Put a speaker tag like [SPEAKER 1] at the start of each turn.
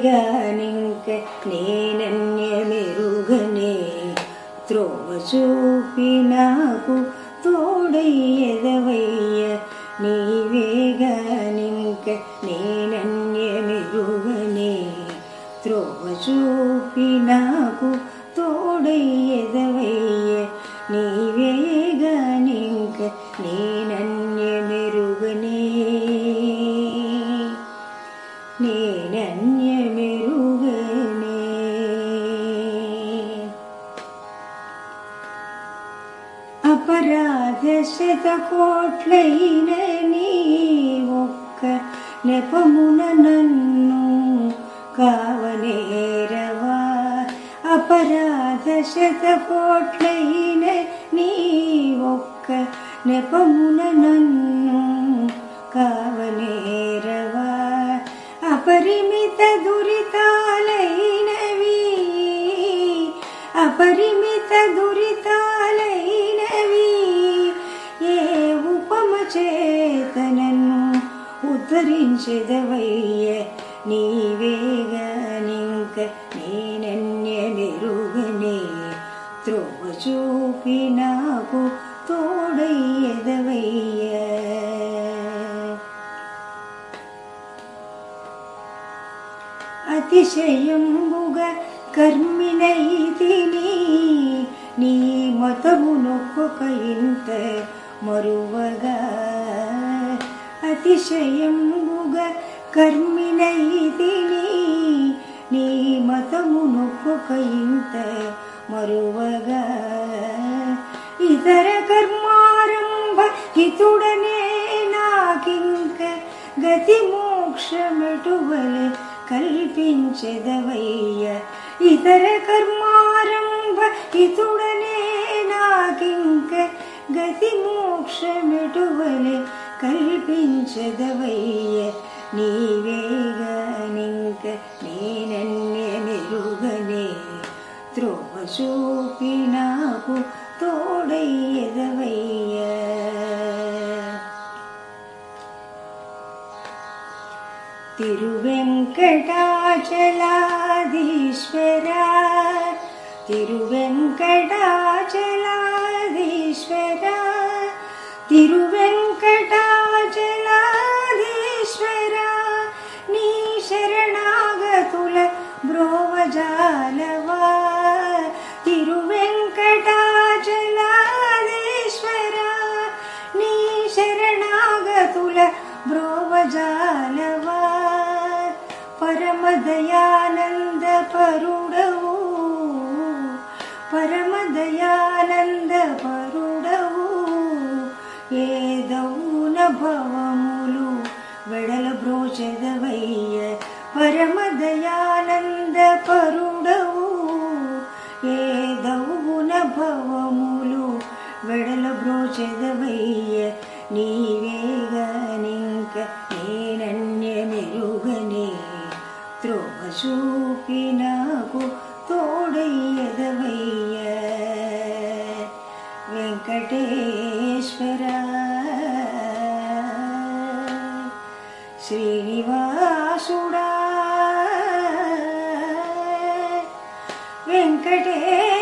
[SPEAKER 1] నీవేగానింక నేనన్యమెరుగనే త్రోవ చూపి నాకు తోడయ్యదవయ్య నీవే నీవేగానింక నేనన్యమెరుగనే త్రోవ చూపి నాకు తోడయ్యదవయ్య నీవే గానింక నీ శతకోట్లైన నీ ఒక్క నెపమున నన్ను కావనేరవా అపరాధ శతకోట్లైన నీ ఒక్క నెపమున నన్ను కావనేరవా అపరిమిత దురితాలైనవి ఉపమ చేత నన్ను ఉద్ధరించెదవయ్య నీవేగానింక నేనన్యమెరుగనే త్రోవ చూపి నాకు తోడయ్యదవయ్య అతిశయంబుగ కర్మినైతిని నీ మతమునొక్కొక ఇంత మరువగా అతిశయంబుగ కర్మినైతిని నీ మతమునొక్కొక ఇంత మరువగా ఇతర కర్మారంభ హితుడనే నాకింక గతి మోక్షమెటువలె కల్పించెదవయ్య ఇతర కర్మారంభ హితుడనే నాకింక గతి మోక్షమెటువలె కల్పించెదవయ్య నీవేగానింక నేనన్యమెరుగనే త్రోవ చూపి నాకు తోడయ్యదవయ్య తిరువెంకటాచలాధీశ్వర తిరువెంకటాచలాధీశ్వర బ్రోవజాలవా పరమదయానంద పరుడవు పరమదయానంద పరుడవు ఏదవున భవములు వెడల బ్రోచెదవయ్య పరమదయానంద పరుడవు ఏదవున భవములు వెడల బ్రోచెదవయ్య నీవేగానింక నేనన్యమెరుగనే త్రోవ చూపి నాకు తోడయ్యదవయ్య వెంకటేశ్వర శ్రీనివాసుడా వెంకటేశ్వర